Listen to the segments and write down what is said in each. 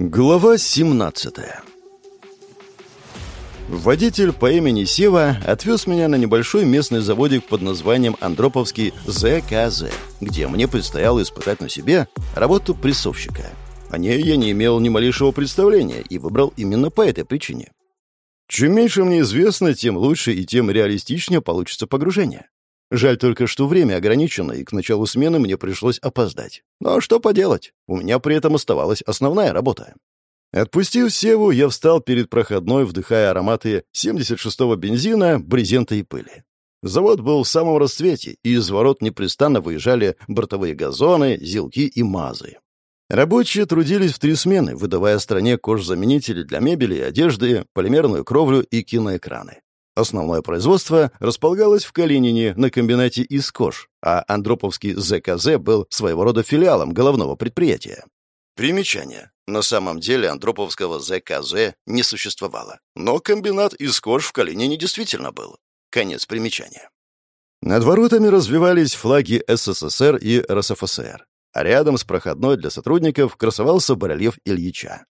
Глава 17 Водитель по имени Сева отвез меня на небольшой местный заводик под названием Андроповский ЗКЗ, где мне предстояло испытать на себе работу прессовщика. О ней я не имел ни малейшего представления и выбрал именно по этой причине. Чем меньше мне известно, тем лучше и тем реалистичнее получится погружение. Жаль только, что время ограничено, и к началу смены мне пришлось опоздать. Но что поделать, у меня при этом оставалась основная работа. Отпустив Севу, я встал перед проходной, вдыхая ароматы 76-го бензина, брезента и пыли. Завод был в самом расцвете, и из ворот непрестанно выезжали бортовые газоны, зилки и мазы. Рабочие трудились в три смены, выдавая стране кожзаменители для мебели и одежды, полимерную кровлю и киноэкраны. Основное производство располагалось в Калинине на комбинате из кож, а Андроповский ЗКЗ был своего рода филиалом головного предприятия. Примечание. На самом деле Андроповского ЗКЗ не существовало, но комбинат из кож в Калинине действительно был. Конец примечания. Над воротами развивались флаги СССР и РСФСР, а рядом с проходной для сотрудников красовался барельеф Ильича.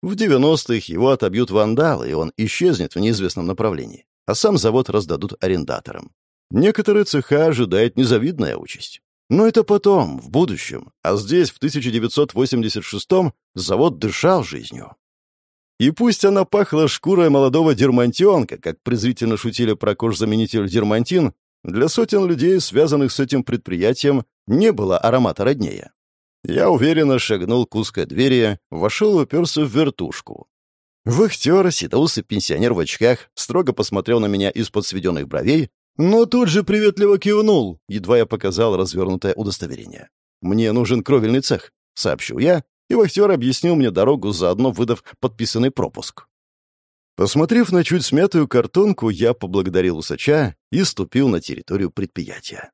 В 90-х его отобьют вандалы, и он исчезнет в неизвестном направлении а сам завод раздадут арендаторам. Некоторые цеха ожидает незавидная участь. Но это потом, в будущем. А здесь, в 1986-м, завод дышал жизнью. И пусть она пахла шкурой молодого дермантионка, как презрительно шутили про кожзаменитель дермантин, для сотен людей, связанных с этим предприятием, не было аромата роднее. Я уверенно шагнул к узкой двери, вошел и уперся в вертушку. Вахтер, седоусый пенсионер в очках, строго посмотрел на меня из-под сведенных бровей, но тут же приветливо кивнул, едва я показал развернутое удостоверение. «Мне нужен кровельный цех», — сообщил я, и вахтер объяснил мне дорогу, заодно выдав подписанный пропуск. Посмотрев на чуть смятую картонку, я поблагодарил усача и ступил на территорию предприятия.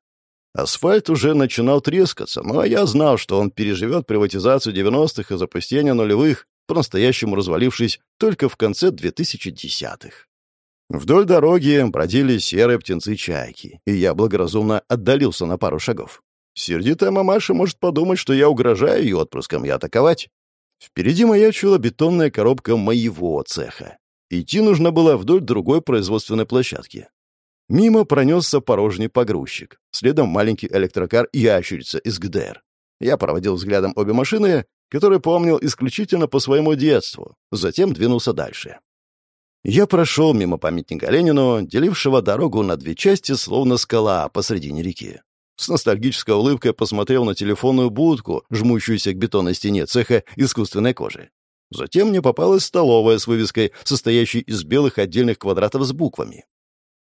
Асфальт уже начинал трескаться, но я знал, что он переживет приватизацию 90-х и запустение нулевых, по-настоящему развалившись только в конце 2010-х. Вдоль дороги бродили серые птенцы-чайки, и я благоразумно отдалился на пару шагов. Сердитая мамаша может подумать, что я угрожаю ее отпрыском и атаковать. Впереди маячила бетонная коробка моего цеха. Идти нужно было вдоль другой производственной площадки. Мимо пронесся порожний погрузчик, следом маленький электрокар «Ящерица» из ГДР. Я проводил взглядом обе машины который помнил исключительно по своему детству, затем двинулся дальше. Я прошел мимо памятника Ленину, делившего дорогу на две части, словно скала посредине реки. С ностальгической улыбкой посмотрел на телефонную будку, жмущуюся к бетонной стене цеха искусственной кожи. Затем мне попалась столовая с вывеской, состоящей из белых отдельных квадратов с буквами.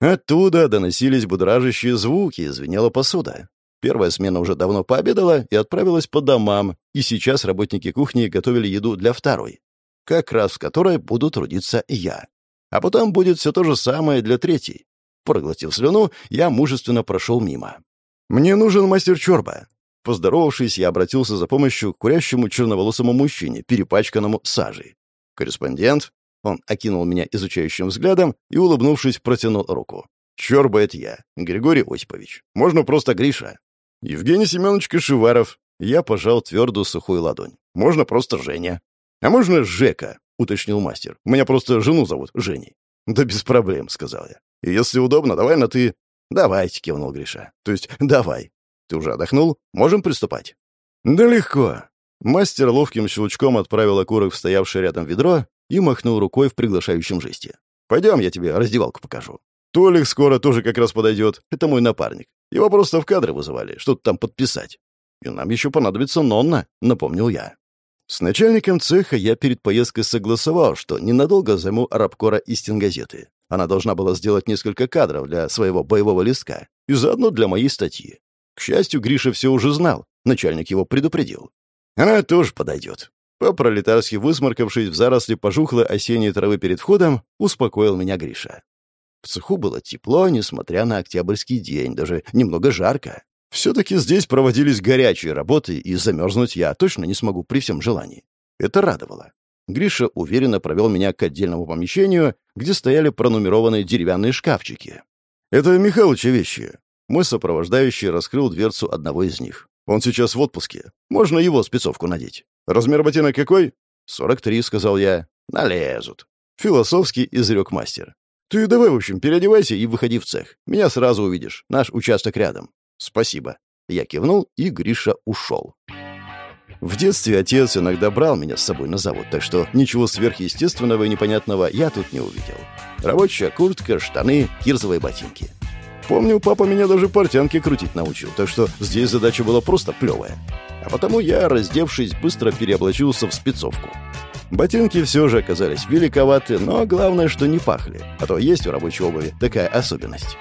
Оттуда доносились будражащие звуки, звенела посуда. Первая смена уже давно пообедала и отправилась по домам, и сейчас работники кухни готовили еду для второй, как раз в которой буду трудиться я. А потом будет все то же самое для третьей. Проглотив слюну, я мужественно прошел мимо. «Мне нужен мастер Чорба». Поздоровавшись, я обратился за помощью к курящему черноволосому мужчине, перепачканному сажей. Корреспондент, он окинул меня изучающим взглядом и, улыбнувшись, протянул руку. «Чорба — это я, Григорий Осипович. Можно просто Гриша. Евгений Семенович Кашеваров. Я пожал твердую сухую ладонь. Можно просто Женя. А можно Жека, уточнил мастер. У меня просто жену зовут Женей. Да без проблем, сказал я. И если удобно, давай на «ты». «Давайте», — кивнул Гриша. «То есть давай. Ты уже отдохнул? Можем приступать?» «Да легко». Мастер ловким щелчком отправил окурок в стоявшее рядом ведро и махнул рукой в приглашающем жесте. «Пойдем, я тебе раздевалку покажу. Толик скоро тоже как раз подойдет. Это мой напарник. Его просто в кадры вызывали, что-то там подписать. И нам еще понадобится Нонна, напомнил я. С начальником цеха я перед поездкой согласовал, что ненадолго займу рабкора из стенгазеты. Она должна была сделать несколько кадров для своего боевого листка и заодно для моей статьи. К счастью, Гриша все уже знал, начальник его предупредил. Она тоже подойдет. По-пролетарски высморкавшись в заросли пожухлой осенней травы перед входом, успокоил меня Гриша. В цеху было тепло, несмотря на октябрьский день, даже немного жарко. Все-таки здесь проводились горячие работы, и замерзнуть я точно не смогу при всем желании. Это радовало. Гриша уверенно провел меня к отдельному помещению, где стояли пронумерованные деревянные шкафчики. «Это Михалыча вещи». Мой сопровождающий раскрыл дверцу одного из них. «Он сейчас в отпуске. Можно его спецовку надеть. Размер ботинок какой?» «Сорок три», — сказал я. «Налезут». Философски изрек мастер. «Ты давай, в общем, переодевайся и выходи в цех. Меня сразу увидишь. Наш участок рядом». «Спасибо». Я кивнул, и Гриша ушел. В детстве отец иногда брал меня с собой на завод, так что ничего сверхъестественного и непонятного я тут не увидел. Рабочая куртка, штаны, кирзовые ботинки. Помню, папа меня даже портянки крутить научил, так что здесь задача была просто плевая. А потому я, раздевшись, быстро переоблачился в спецовку. Ботинки все же оказались великоваты, но главное, что не пахли, а то есть у рабочей обуви такая особенность.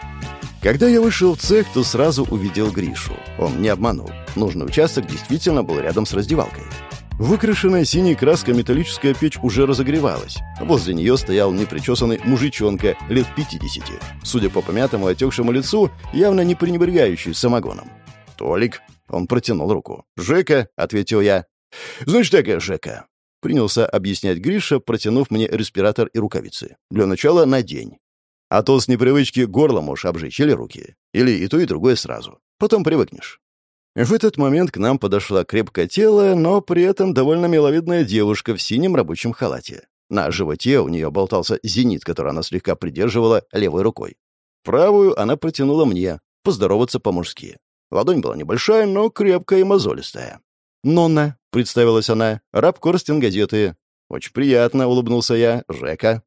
Когда я вышел в цех, то сразу увидел Гришу. Он не обманул. Нужный участок действительно был рядом с раздевалкой. Выкрашенная синей краской металлическая печь уже разогревалась. Возле нее стоял непричесанный мужичонка лет 50. Судя по помятому отекшему лицу, явно не пренебрегающий самогоном. «Толик?» Он протянул руку. «Жека?» — ответил я. «Значит так, Жека». Принялся объяснять Гриша, протянув мне респиратор и рукавицы. «Для начала надень. А то с непривычки горло можешь обжечь или руки. Или и то, и другое сразу. Потом привыкнешь. В этот момент к нам подошла крепкотелая, но при этом довольно миловидная девушка в синем рабочем халате. На животе у нее болтался зенит, который она слегка придерживала левой рукой. Правую она протянула мне, поздороваться по-мужски. Ладонь была небольшая, но крепкая и мозолистая. «Нонна», — представилась она, — «раб Корстин газеты». «Очень приятно», — улыбнулся я. «Жека».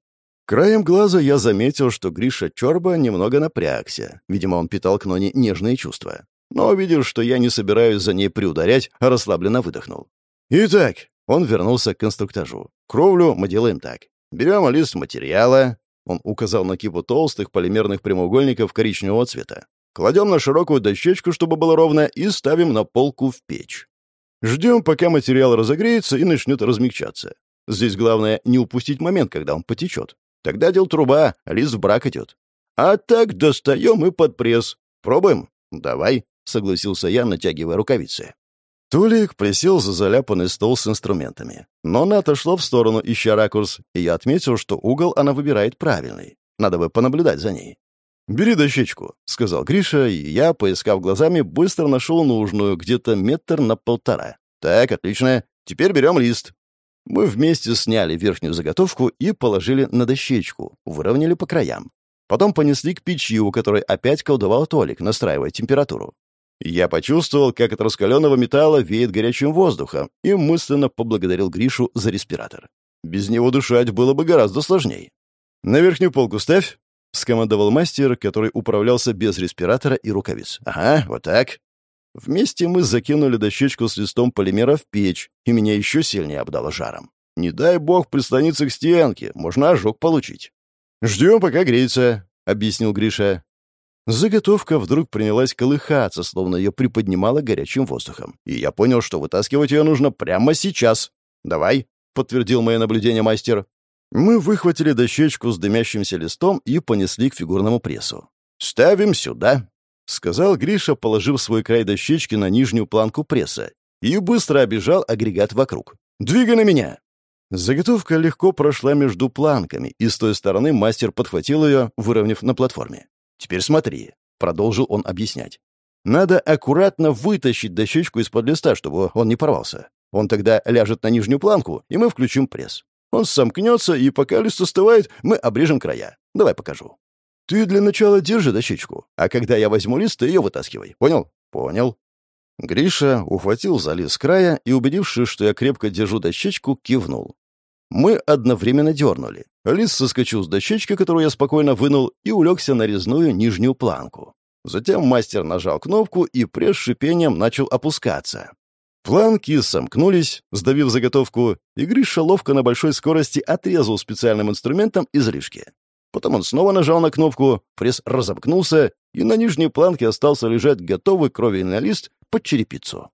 Краем глаза я заметил, что Гриша Чорба немного напрягся. Видимо, он питал к Ноне нежные чувства. Но, увидев, что я не собираюсь за ней приударять, расслабленно выдохнул. «Итак», — он вернулся к конструктажу. «Кровлю мы делаем так. Берем лист материала». Он указал на кипу толстых полимерных прямоугольников коричневого цвета. Кладем на широкую дощечку, чтобы было ровно, и ставим на полку в печь. Ждем, пока материал разогреется и начнет размягчаться. Здесь главное не упустить момент, когда он потечет. Тогда дел труба, лист в брак идет. А так достаем и под пресс. Пробуем? Давай, согласился я, натягивая рукавицы. Тулик присел за заляпанный стол с инструментами. Но она отошла в сторону, ища ракурс, и я отметил, что угол она выбирает правильный. Надо бы понаблюдать за ней. «Бери дощечку», — сказал Гриша, и я, поискав глазами, быстро нашел нужную, где-то метр на полтора. «Так, отлично. Теперь берем лист». Мы вместе сняли верхнюю заготовку и положили на дощечку, выровняли по краям. Потом понесли к печи, у которой опять колдовал Толик, настраивая температуру. Я почувствовал, как от раскаленного металла веет горячим воздухом, и мысленно поблагодарил Гришу за респиратор. Без него дышать было бы гораздо сложнее. «На верхнюю полку ставь», — скомандовал мастер, который управлялся без респиратора и рукавиц. «Ага, вот так. Вместе мы закинули дощечку с листом полимера в печь, и меня еще сильнее обдало жаром. Не дай бог прислониться к стенке, можно ожог получить. «Ждем, пока греется», — объяснил Гриша. Заготовка вдруг принялась колыхаться, словно ее приподнимало горячим воздухом. И я понял, что вытаскивать ее нужно прямо сейчас. «Давай», — подтвердил мое наблюдение мастер. Мы выхватили дощечку с дымящимся листом и понесли к фигурному прессу. «Ставим сюда», — сказал Гриша, положив свой край дощечки на нижнюю планку пресса, и быстро обежал агрегат вокруг. «Двигай на меня!» Заготовка легко прошла между планками, и с той стороны мастер подхватил ее, выровняв на платформе. «Теперь смотри», — продолжил он объяснять. «Надо аккуратно вытащить дощечку из-под листа, чтобы он не порвался. Он тогда ляжет на нижнюю планку, и мы включим пресс. Он сомкнется, и пока лист остывает, мы обрежем края. Давай покажу». Ты для начала держи дощечку, а когда я возьму лист, ты ее вытаскивай. Понял? Понял. Гриша ухватил за лист края и, убедившись, что я крепко держу дощечку, кивнул. Мы одновременно дернули. Лист соскочил с дощечки, которую я спокойно вынул, и улегся на резную нижнюю планку. Затем мастер нажал кнопку, и пресс шипением начал опускаться. Планки сомкнулись, сдавив заготовку, и Гриша ловко на большой скорости отрезал специальным инструментом излишки. Потом он снова нажал на кнопку, пресс разомкнулся, и на нижней планке остался лежать готовый кровельный лист под черепицу.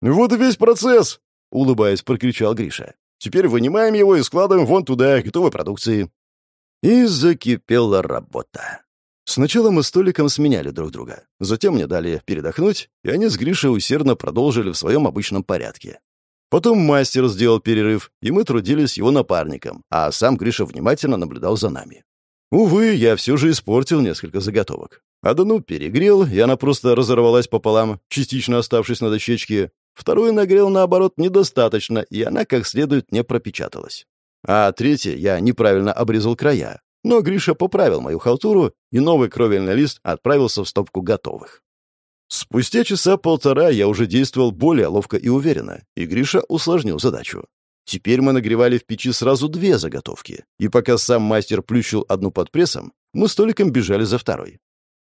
«Вот и весь процесс!» — улыбаясь, прокричал Гриша. «Теперь вынимаем его и складываем вон туда, готовой продукции». И закипела работа. Сначала мы столиком сменяли друг друга. Затем мне дали передохнуть, и они с Гришей усердно продолжили в своем обычном порядке. Потом мастер сделал перерыв, и мы трудились его напарником, а сам Гриша внимательно наблюдал за нами. Увы, я все же испортил несколько заготовок. Одну перегрел, и она просто разорвалась пополам, частично оставшись на дощечке. Вторую нагрел, наоборот, недостаточно, и она как следует не пропечаталась. А третье я неправильно обрезал края. Но Гриша поправил мою халтуру, и новый кровельный лист отправился в стопку готовых. Спустя часа полтора я уже действовал более ловко и уверенно, и Гриша усложнил задачу. Теперь мы нагревали в печи сразу две заготовки, и пока сам мастер плющил одну под прессом, мы столиком бежали за второй.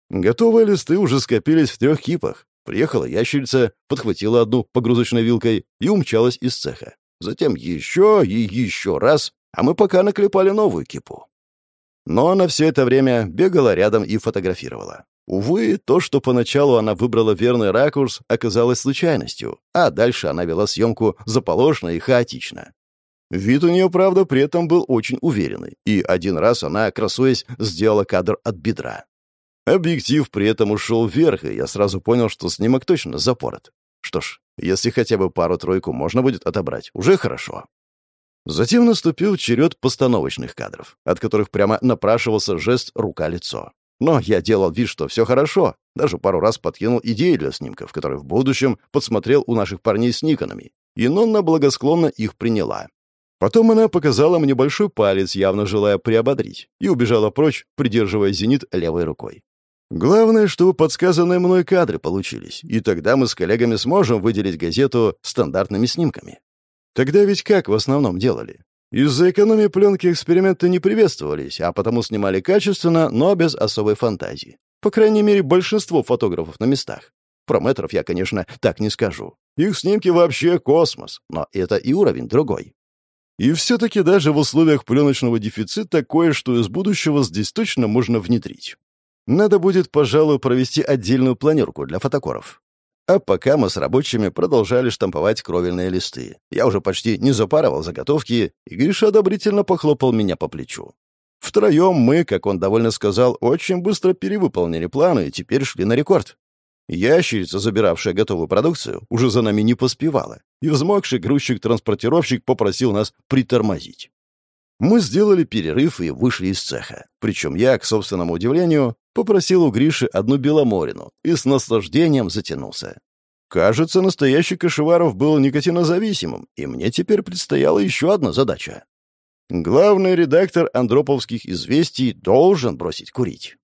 Готовые листы уже скопились в трех кипах. Приехала ящерица, подхватила одну погрузочной вилкой и умчалась из цеха. Затем еще и еще раз, а мы пока наклепали новую кипу. Но она все это время бегала рядом и фотографировала. Увы, то, что поначалу она выбрала верный ракурс, оказалось случайностью, а дальше она вела съемку заполошно и хаотично. Вид у нее, правда, при этом был очень уверенный, и один раз она, красуясь, сделала кадр от бедра. Объектив при этом ушел вверх, и я сразу понял, что снимок точно запорот. Что ж, если хотя бы пару-тройку можно будет отобрать, уже хорошо. Затем наступил черед постановочных кадров, от которых прямо напрашивался жест «рука-лицо». Но я делал вид, что все хорошо. Даже пару раз подкинул идеи для снимков, которые в будущем подсмотрел у наших парней с Никонами. И Нонна благосклонно их приняла. Потом она показала мне большой палец, явно желая приободрить, и убежала прочь, придерживая зенит левой рукой. Главное, чтобы подсказанные мной кадры получились, и тогда мы с коллегами сможем выделить газету стандартными снимками. Тогда ведь как в основном делали? Из-за экономии пленки эксперименты не приветствовались, а потому снимали качественно, но без особой фантазии. По крайней мере, большинство фотографов на местах. Про метров я, конечно, так не скажу. Их снимки вообще космос, но это и уровень другой. И все-таки даже в условиях пленочного дефицита кое-что из будущего здесь точно можно внедрить. Надо будет, пожалуй, провести отдельную планерку для фотокоров. А пока мы с рабочими продолжали штамповать кровельные листы. Я уже почти не запарывал заготовки, и Гриша одобрительно похлопал меня по плечу. Втроем мы, как он довольно сказал, очень быстро перевыполнили планы и теперь шли на рекорд. Ящерица, забиравшая готовую продукцию, уже за нами не поспевала, и взмокший грузчик-транспортировщик попросил нас притормозить. Мы сделали перерыв и вышли из цеха. Причем я, к собственному удивлению, Попросил у Гриши одну беломорину и с наслаждением затянулся. Кажется, настоящий Кашеваров был никотинозависимым, и мне теперь предстояла еще одна задача. Главный редактор Андроповских известий должен бросить курить.